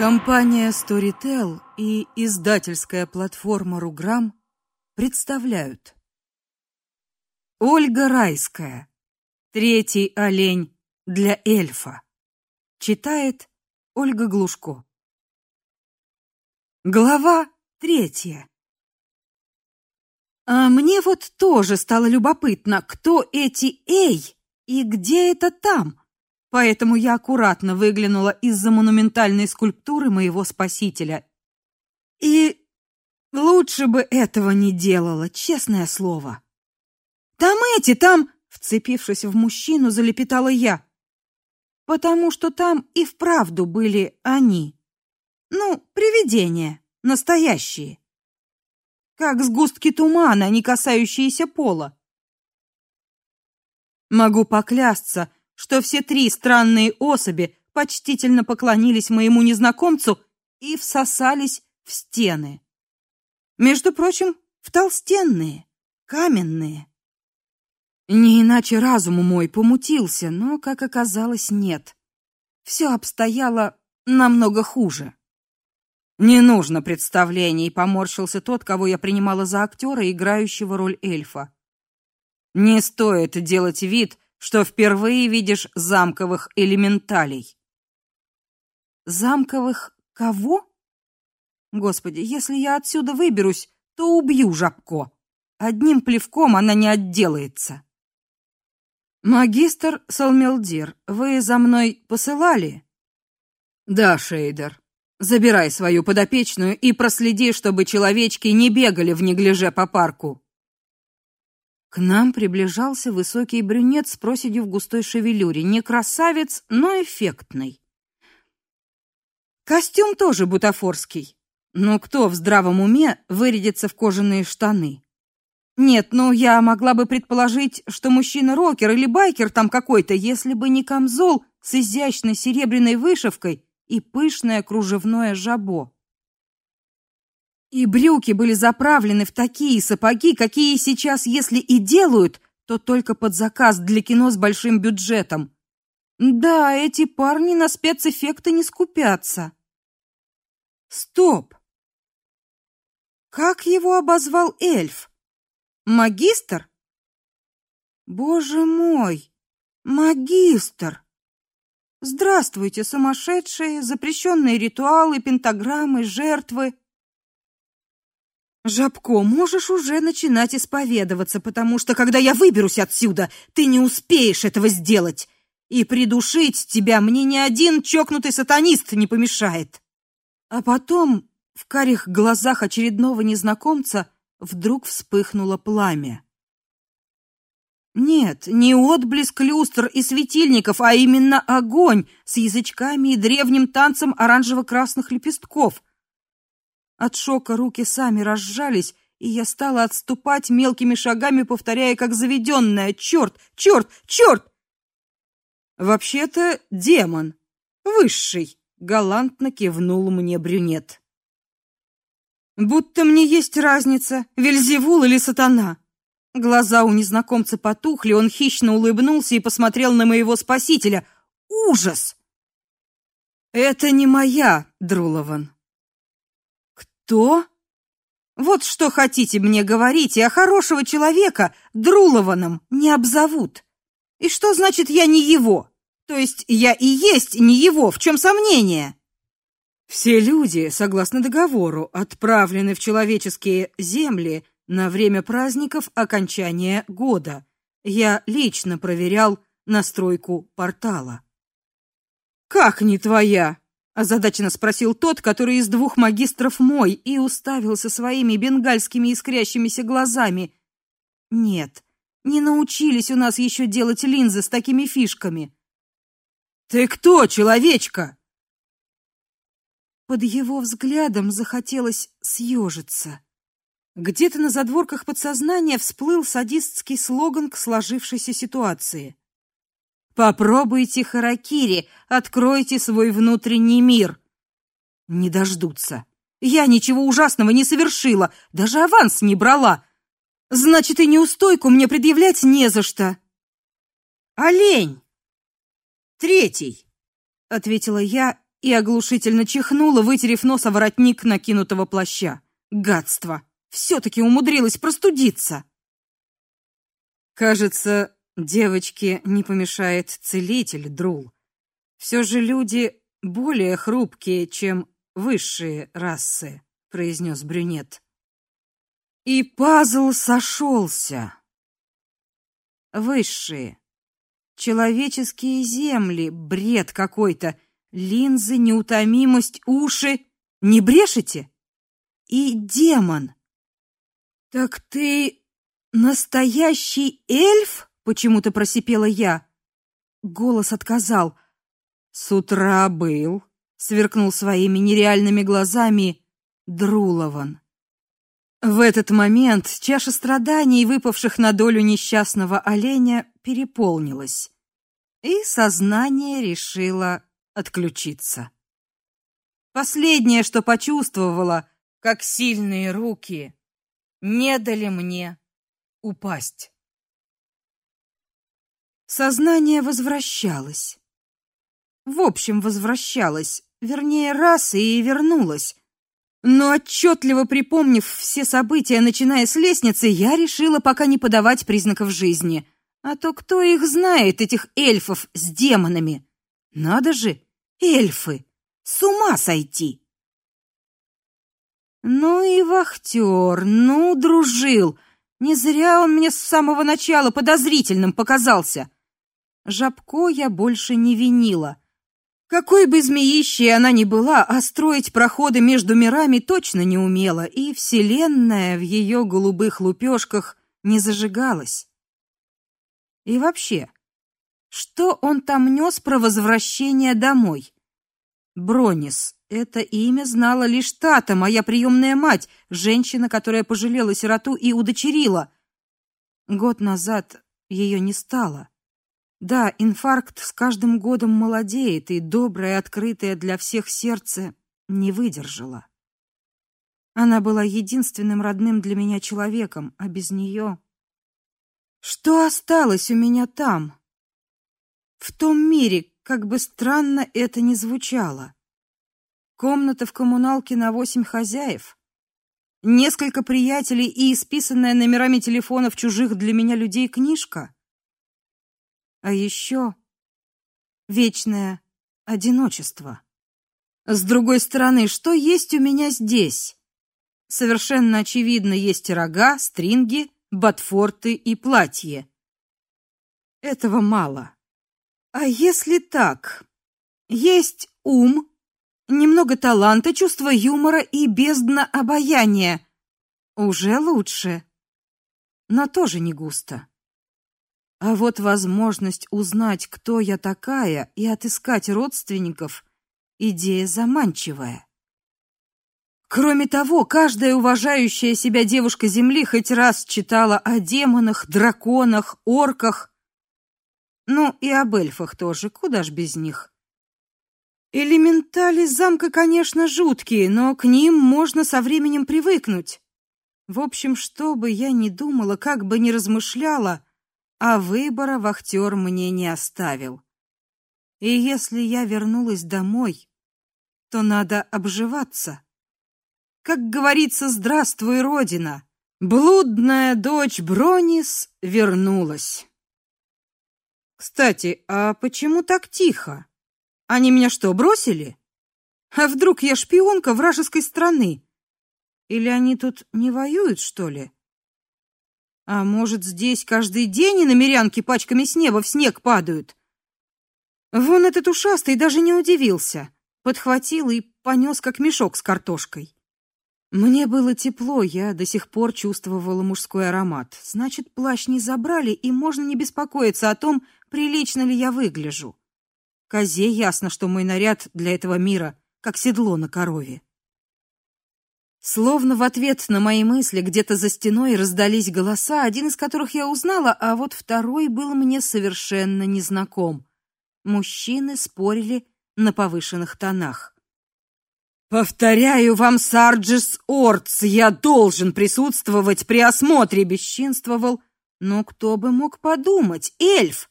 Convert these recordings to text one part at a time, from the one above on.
Компания Storytel и издательская платформа Руграм представляют Ольга Райская. Третий олень для эльфа. Читает Ольга Глушко. Глава третья. А мне вот тоже стало любопытно, кто эти эй и где это там. Поэтому я аккуратно выглянула из-за монументальной скульптуры моего спасителя. И лучше бы этого не делала, честное слово. Там эти, там, вцепившись в мужчину, залепетала я. Потому что там и вправду были они. Ну, привидения, настоящие. Как сгустки тумана, не касающиеся пола. Могу поклясться, что все три странные особи почтительно поклонились моему незнакомцу и всосались в стены. Между прочим, в толстенные, каменные. Не иначе разум мой помутился, но, как оказалось, нет. Все обстояло намного хуже. Не нужно представлений, поморщился тот, кого я принимала за актера, играющего роль эльфа. Не стоит делать вид, что впервые видишь замковых элементалей. Замковых кого? Господи, если я отсюда выберусь, то убью жабко. Одним плевком она не отделается. Магистр Салмелдир, вы за мной посылали? Да, Шейдер. Забирай свою подопечную и проследи, чтобы человечки не бегали в неглиже по парку. К нам приближался высокий брюнет с проседью в густой шевелюре, не красавец, но эффектный. Костюм тоже бутафорский. Но кто в здравом уме вырядится в кожаные штаны? Нет, ну я могла бы предположить, что мужчина-рокер или байкер там какой-то, если бы не камзол с изящной серебряной вышивкой и пышное кружевное жабо. И брюки были заправлены в такие сапоги, какие сейчас, если и делают, то только под заказ для кино с большим бюджетом. Да, эти парни на спецэффекты не скупятся. Стоп. Как его обозвал эльф? Магистр? Боже мой. Магистр. Здравствуйте, сумасшедшие, запрещенные ритуалы, пентаграммы, жертвы. Жабко, можешь уже начинать исповедоваться, потому что когда я выберусь отсюда, ты не успеешь этого сделать. И придушить тебя мне ни один чокнутый сатанист не помешает. А потом в карих глазах очередного незнакомца вдруг вспыхнуло пламя. Нет, не отблеск люстр и светильников, а именно огонь с язычками и древним танцем оранжево-красных лепестков — от шока руки сами разжались, и я стала отступать мелкими шагами, повторяя как заведенная: "Черт, черт, черт!" Вообще-то демон, высший, галантно кивнул мне брюнет. Будто мне есть разница, Вельзевул или сатана. Глаза у незнакомца потухли, он хищно улыбнулся и посмотрел на моего спасителя. Ужас. Это не моя, Друлован. Что? Вот что хотите мне говорить, а хорошего человека Друлованом не обзовут. И что значит я не его? То есть я и есть не его, в чем сомнение? Все люди, согласно договору, отправлены в человеческие земли на время праздников окончания года. Я лично проверял настройку портала. Как не твоя? Озадаченно спросил тот, который из двух магистров мой, и уставился своими бенгальскими искрящимися глазами. Нет, не научились у нас еще делать линзы с такими фишками. Ты кто, человечка? Под его взглядом захотелось съежиться. Где-то на задворках подсознания всплыл садистский слоган к сложившейся ситуации. Попробуйте харакири, откройте свой внутренний мир. Не дождутся. Я ничего ужасного не совершила, даже аванс не брала. Значит, и неустойку мне предъявлять не за что. Олень. Третий, ответила я и оглушительно чихнула, вытерев нос о воротник накинутого плаща. Гадство! все таки умудрилась простудиться. Кажется, девочке не помешает целитель Друл. Все же люди более хрупкие, чем высшие расы, произнес брюнет. И пазл сошелся. Высшие. Человеческие земли, бред какой-то. Линзы, неутомимость, уши. Не брешете? И демон. Так ты настоящий эльф? Почему-то просипела я. Голос отказал. С утра был, сверкнул своими нереальными глазами Друлован. В этот момент чаша страданий, выпавших на долю несчастного оленя, переполнилась, и сознание решило отключиться. Последнее, что почувствовала, как сильные руки не дали мне упасть. Сознание возвращалось. В общем, возвращалось, вернее, раз и вернулось. Но отчетливо припомнив все события, начиная с лестницы, я решила пока не подавать признаков жизни. А то кто их знает, этих эльфов с демонами? Надо же, эльфы! С ума сойти! Ну и вахтер, ну, дружил. Не зря он мне с самого начала подозрительным показался. Жабко я больше не винила. Какой бы змеищей она ни была, а строить проходы между мирами точно не умела, и вселенная в ее голубых лупешках не зажигалась. И вообще, что он там нес про возвращение домой? Бронис. Это имя знала лишь Тата, моя приемная мать, женщина, которая пожалела сироту и удочерила. Год назад ее не стало. Да, инфаркт с каждым годом молодеет, и доброе, открытое для всех сердце не выдержало. Она была единственным родным для меня человеком, а без нее... Что осталось у меня там? В том мире, как бы странно это ни звучало. Комната в коммуналке на восемь хозяев, несколько приятелей и исписанная номерами телефонов чужих для меня людей книжка — а еще вечное одиночество. С другой стороны, что есть у меня здесь? Совершенно очевидно, есть рога, стринги, ботфорты и платье. Этого мало. А если так? Есть ум, немного таланта, чувство юмора и бездна обаяния. Уже лучше. Но тоже не густо. А вот возможность узнать, кто я такая, и отыскать родственников идея заманчивая. Кроме того, каждая уважающая себя девушка Земли хоть раз читала о демонах, драконах, орках, ну и об эльфах тоже, куда ж без них. Элементали замка, конечно, жуткие, но к ним можно со временем привыкнуть. В общем, что бы я ни думала, как бы ни размышляла, а выбора вахтер мне не оставил. И если я вернулась домой, то надо обживаться. Как говорится, здравствуй, родина. Блудная дочь Бронис вернулась. Кстати, а почему так тихо? Они меня что, бросили? А вдруг я шпионка вражеской страны? Или они тут не воюют, что ли? А может, здесь каждый день и намерянки пачками с неба в снег падают? Вон этот ушастый даже не удивился, подхватил и понес как мешок с картошкой. Мне было тепло, я до сих пор чувствовала мужской аромат. Значит, плащ не забрали, и можно не беспокоиться о том, прилично ли я выгляжу. Козе ясно, что мой наряд для этого мира как седло на корове. Словно в ответ на мои мысли где-то за стеной раздались голоса, один из которых я узнала, а вот второй был мне совершенно незнаком. Мужчины спорили на повышенных тонах. Повторяю вам, Сарджис Ортс, я должен присутствовать при осмотре, бесчинствовал. Но кто бы мог подумать, эльф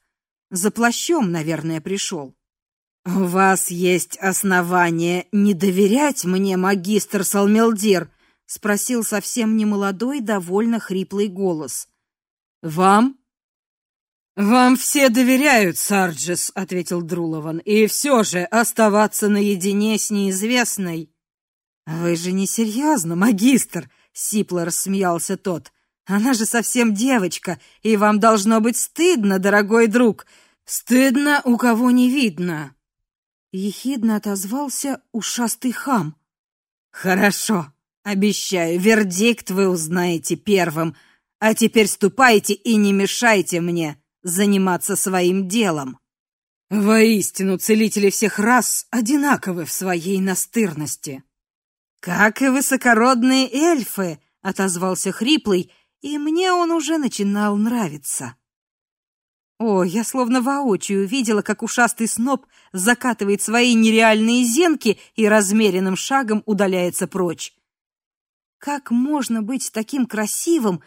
за плащом, наверное, пришел. У вас есть основания не доверять мне, магистр Салмелдир, спросил совсем не молодой, довольно хриплый голос. Вам? Вам все доверяют, Сарджес, ответил Друлован. И все же оставаться наедине с неизвестной. Вы же не серьезно, магистр, сипло рассмеялся тот. Она же совсем девочка, и вам должно быть стыдно, дорогой друг. Стыдно, у кого не видно. Ехидно отозвался ушастый хам. Хорошо, обещаю, вердикт вы узнаете первым. А теперь ступайте и не мешайте мне заниматься своим делом. Воистину, целители всех рас одинаковы в своей настырности. Как и высокородные эльфы, отозвался хриплый, и мне он уже начинал нравиться. О, я словно воочию видела, как ушастый сноб закатывает свои нереальные зенки и размеренным шагом удаляется прочь. Как можно быть таким красивым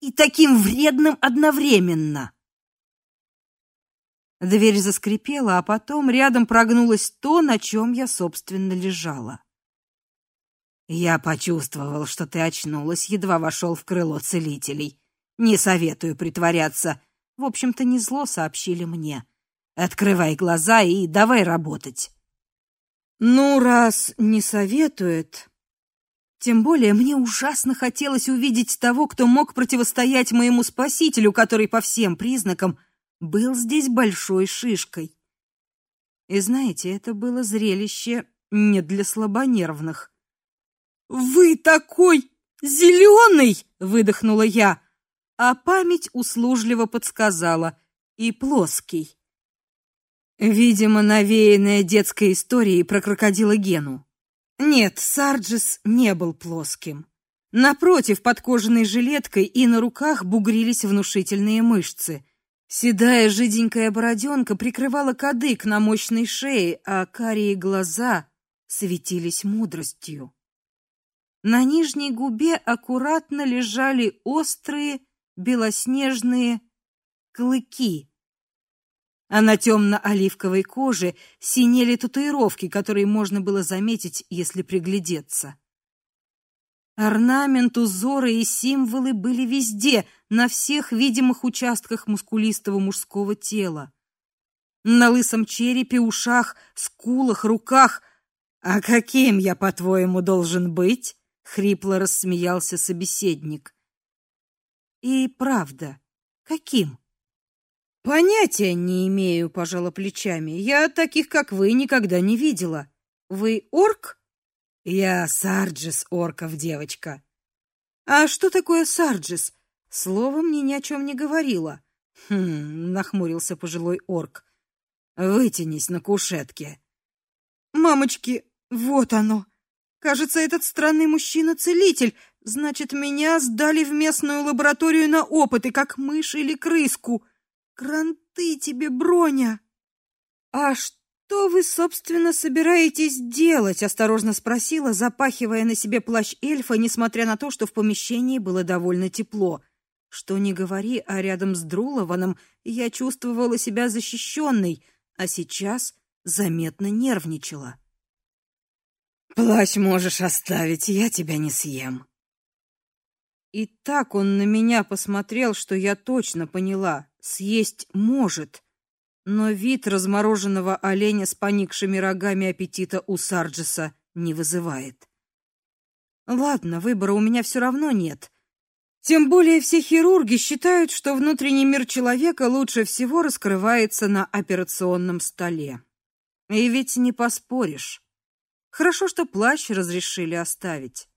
и таким вредным одновременно? Дверь заскрипела, а потом рядом прогнулось то, на чем я собственно лежала. Я почувствовал, что ты очнулась, едва вошел в крыло целителей. Не советую притворяться. В общем-то, не зло сообщили мне. Открывай глаза и давай работать. Ну, раз не советует, тем более мне ужасно хотелось увидеть того, кто мог противостоять моему спасителю, который по всем признакам был здесь большой шишкой. И знаете, это было зрелище не для слабонервных. Вы такой зеленый!» — выдохнула я, а память услужливо подсказала: и плоский. Видимо, навеянная детской историей про крокодила Гену. Нет, Сарджис не был плоским. Напротив, под кожаной жилеткой и на руках бугрились внушительные мышцы. Седая жиденькая бороденка прикрывала кадык на мощной шее, а карие глаза светились мудростью. На нижней губе аккуратно лежали острые белоснежные клыки. А на темно оливковой коже синели татуировки, которые можно было заметить, если приглядеться. Орнамент, узоры и символы были везде, на всех видимых участках мускулистого мужского тела. На лысом черепе, ушах, скулах, руках. А каким я, по-твоему, должен быть? хрипло рассмеялся собеседник. И правда, каким? Понятия не имею, пожала плечами. Я таких, как вы, никогда не видела. Вы орк? Я Сарджис орков, девочка. А что такое Сарджис? Слово мне ни о чем не говорила. Хм, нахмурился пожилой орк. Вытянись на кушетке. Мамочки, вот оно. Кажется, этот странный мужчина целитель. Значит, меня сдали в местную лабораторию на опыты, как мышь или крыску. Кранты тебе, Броня. А что вы, собственно, собираетесь делать? осторожно спросила, запахивая на себе плащ эльфа, несмотря на то, что в помещении было довольно тепло. Что не говори, а рядом с Друлованом я чувствовала себя защищенной, а сейчас заметно нервничала. Плащ можешь оставить, я тебя не съем. И так он на меня посмотрел, что я точно поняла, съесть может, но вид размороженного оленя с поникшими рогами аппетита у Сарджеса не вызывает. Ладно, выбора у меня все равно нет. Тем более все хирурги считают, что внутренний мир человека лучше всего раскрывается на операционном столе. И ведь не поспоришь. Хорошо, что плащ разрешили оставить.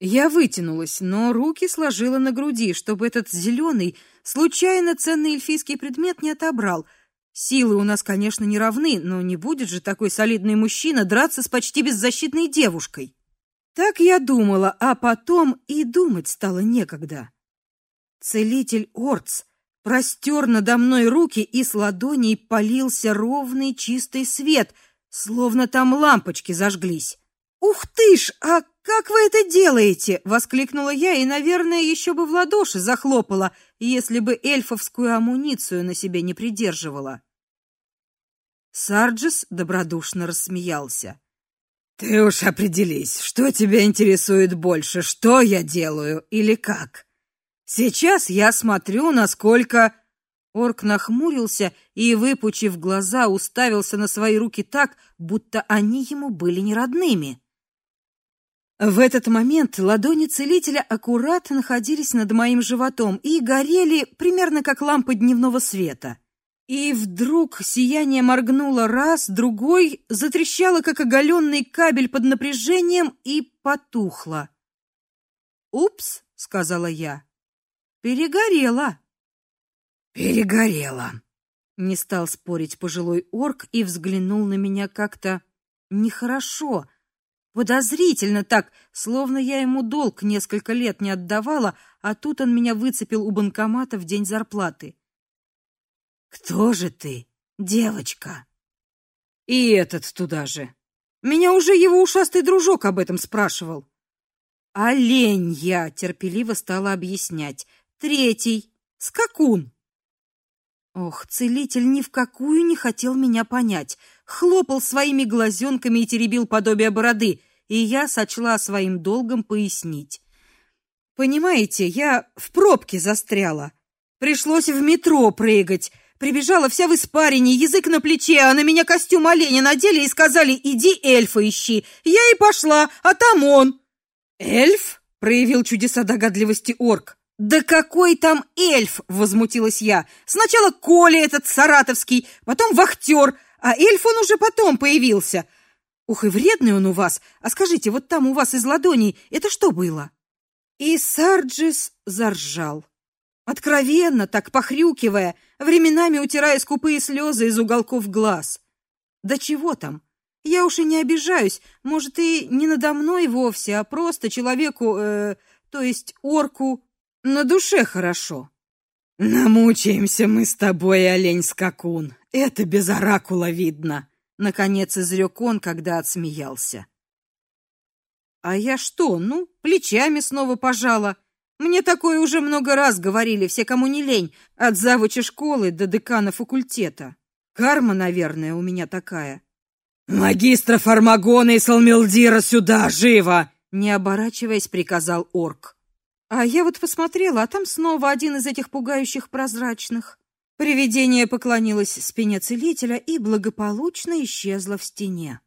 Я вытянулась, но руки сложила на груди, чтобы этот зеленый, случайно ценный эльфийский предмет не отобрал. Силы у нас, конечно, не равны, но не будет же такой солидный мужчина драться с почти беззащитной девушкой. Так я думала, а потом и думать стало некогда. Целитель Орц простер надо мной руки, и с ладоней полился ровный чистый свет — Словно там лампочки зажглись. Ух ты ж, а как вы это делаете? воскликнула я и, наверное, еще бы в ладоши захлопала, если бы эльфовскую амуницию на себе не придерживала. Сарджис добродушно рассмеялся. Ты уж определись, что тебя интересует больше, что я делаю или как. Сейчас я смотрю, насколько Орк нахмурился и, выпучив глаза, уставился на свои руки так, будто они ему были не родными. В этот момент ладони целителя аккуратно находились над моим животом и горели примерно как лампа дневного света. И вдруг сияние моргнуло раз, другой, затрещало как оголенный кабель под напряжением и потухло. "Упс", сказала я. "Перегорело". Перегорело. Не стал спорить пожилой орк и взглянул на меня как-то нехорошо, подозрительно так, словно я ему долг несколько лет не отдавала, а тут он меня выцепил у банкомата в день зарплаты. Кто же ты, девочка? И этот туда же. Меня уже его ушастый дружок об этом спрашивал. Олень я терпеливо стала объяснять. Третий скакун. Ох, целитель ни в какую не хотел меня понять. Хлопал своими глазенками и теребил подобие бороды, и я сочла своим долгом пояснить. Понимаете, я в пробке застряла. Пришлось в метро прыгать. Прибежала вся в испарине, язык на плече, а на меня костюм оленя надели и сказали: "Иди эльфа ищи". Я и пошла, а там он. Эльф проявил чудеса догадливости орк. Да какой там эльф, возмутилась я. Сначала Коля этот саратовский, потом вахтер, а эльф он уже потом появился. Ух, и вредный он у вас. А скажите, вот там у вас из ладоней это что было? И Сарджис заржал. Откровенно, так похрюкивая, временами утирая скупые слезы из уголков глаз. Да чего там? Я уж и не обижаюсь, может и не надо мной вовсе, а просто человеку, э, то есть орку на душе хорошо. Намучаемся мы с тобой, олень-скакун. Это без оракула видно, наконец изрек он, когда отсмеялся. А я что? Ну, плечами снова пожала. Мне такое уже много раз говорили все, кому не лень, от завуча школы до декана факультета. Карма, наверное, у меня такая. Магистра Фармагона и Салмилдира сюда живо, не оборачиваясь, приказал орк. А я вот посмотрела, а там снова один из этих пугающих прозрачных. Привидение поклонилось спине целителя и благополучно исчезло в стене.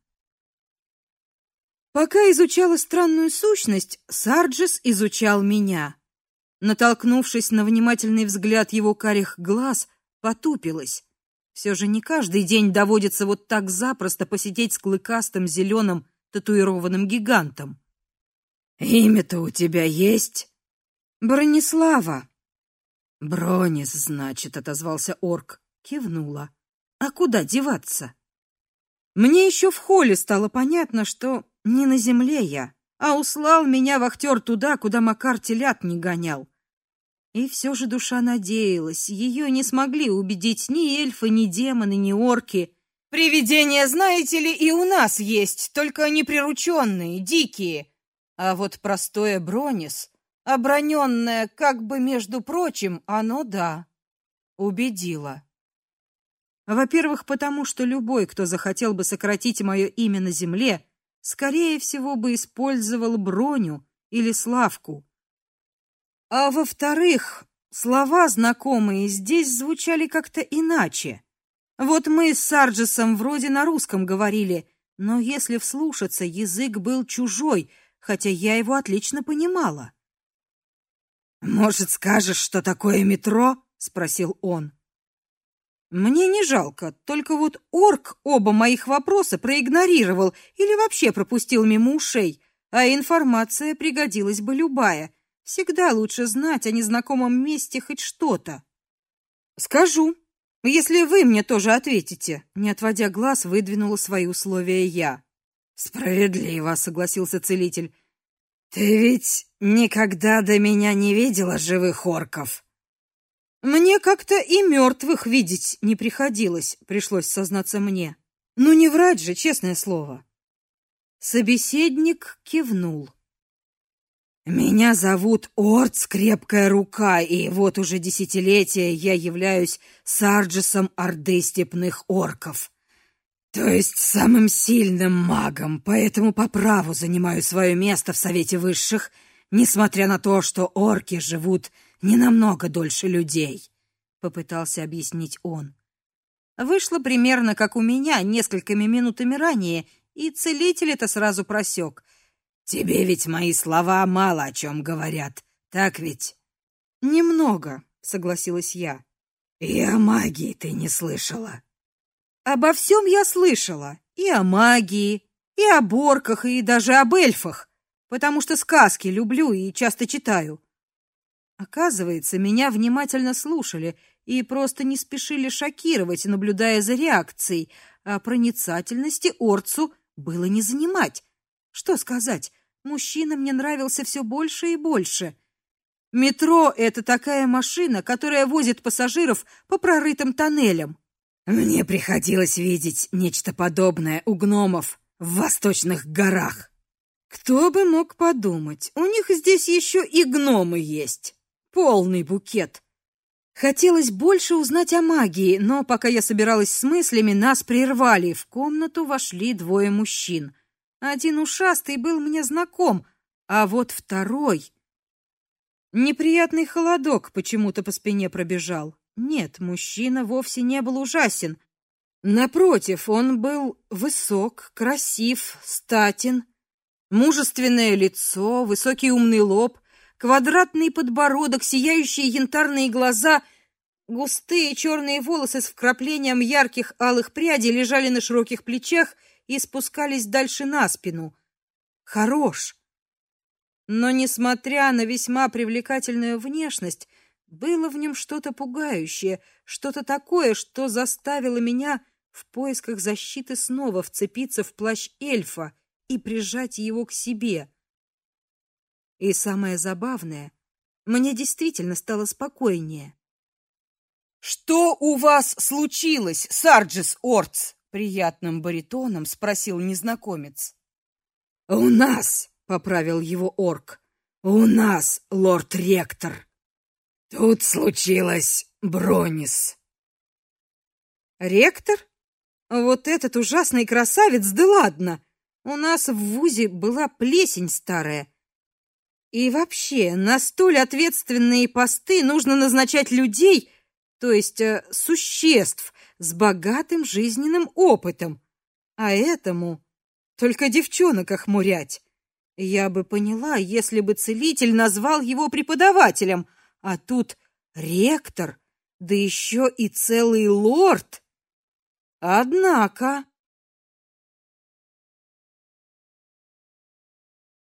Пока изучала странную сущность, Сарджис изучал меня. Натолкнувшись на внимательный взгляд его карих глаз, потупилась. Все же не каждый день доводится вот так запросто посидеть с клыкастым зеленым татуированным гигантом. Имя-то у тебя есть? Бронислава. Бронис, значит, отозвался орк, кивнула. А куда деваться? Мне еще в холле стало понятно, что не на земле я, а услал меня вахтер туда, куда Макар телят не гонял. И все же душа надеялась, ее не смогли убедить ни эльфы, ни демоны, ни орки. Привидения, знаете ли, и у нас есть, только неприрученные, дикие. А вот простое бронис Оброненное, как бы между прочим, оно да, убедило. Во-первых, потому что любой, кто захотел бы сократить мое имя на земле, скорее всего бы использовал броню или славку. А во-вторых, слова знакомые здесь звучали как-то иначе. Вот мы с Сарджесом вроде на русском говорили, но если вслушаться, язык был чужой, хотя я его отлично понимала. Может, скажешь, что такое метро? спросил он. Мне не жалко, только вот орк оба моих вопроса проигнорировал или вообще пропустил мимо ушей, а информация пригодилась бы любая. Всегда лучше знать о незнакомом месте хоть что-то. Скажу, если вы мне тоже ответите, не отводя глаз, выдвинула свои условия я. Справедливо, согласился целитель. Ты ведь никогда до меня не видела живых орков. Мне как-то и мертвых видеть не приходилось, пришлось сознаться мне. Ну не врать же, честное слово. Собеседник кивнул. Меня зовут Орц Крепкая рука, и вот уже десятилетия я являюсь сарджесом орды степных орков. То есть самым сильным магом, поэтому по праву занимаю свое место в Совете Высших, несмотря на то, что орки живут не намного дольше людей, попытался объяснить он. Вышло примерно как у меня несколькими минутами ранее, и целитель это сразу просек. Тебе ведь мои слова мало о чем говорят, так ведь? Немного, согласилась я. И о магии ты не слышала. Обо всем я слышала, и о магии, и о борках, и даже об эльфах, потому что сказки люблю и часто читаю. Оказывается, меня внимательно слушали и просто не спешили шокировать, наблюдая за реакцией, а проницательности Орцу было не занимать. Что сказать, мужчина мне нравился все больше и больше. Метро это такая машина, которая возит пассажиров по прорытым тоннелям. Мне приходилось видеть нечто подобное у гномов в восточных горах. Кто бы мог подумать, у них здесь еще и гномы есть. Полный букет. Хотелось больше узнать о магии, но пока я собиралась с мыслями, нас прервали. В комнату вошли двое мужчин. Один ушастый был мне знаком, а вот второй Неприятный холодок почему-то по спине пробежал. Нет, мужчина вовсе не был ужасен. Напротив, он был высок, красив, статен, мужественное лицо, высокий умный лоб, квадратный подбородок, сияющие янтарные глаза, густые черные волосы с вкраплением ярких алых прядей лежали на широких плечах и спускались дальше на спину. Хорош. Но несмотря на весьма привлекательную внешность, было в нем что-то пугающее, что-то такое, что заставило меня в поисках защиты снова вцепиться в плащ эльфа и прижать его к себе. И самое забавное, мне действительно стало спокойнее. Что у вас случилось, Сарджис Орц? приятным баритоном спросил незнакомец. У нас, поправил его орк. У нас, лорд ректор. Тут случилось Бронис. Ректор? Вот этот ужасный красавец, да ладно. У нас в вузе была плесень старая. И вообще, на столь ответственные посты нужно назначать людей, то есть э, существ с богатым жизненным опытом. А этому только девчонок охмурять. Я бы поняла, если бы целитель назвал его преподавателем, а тут ректор, да еще и целый лорд. Однако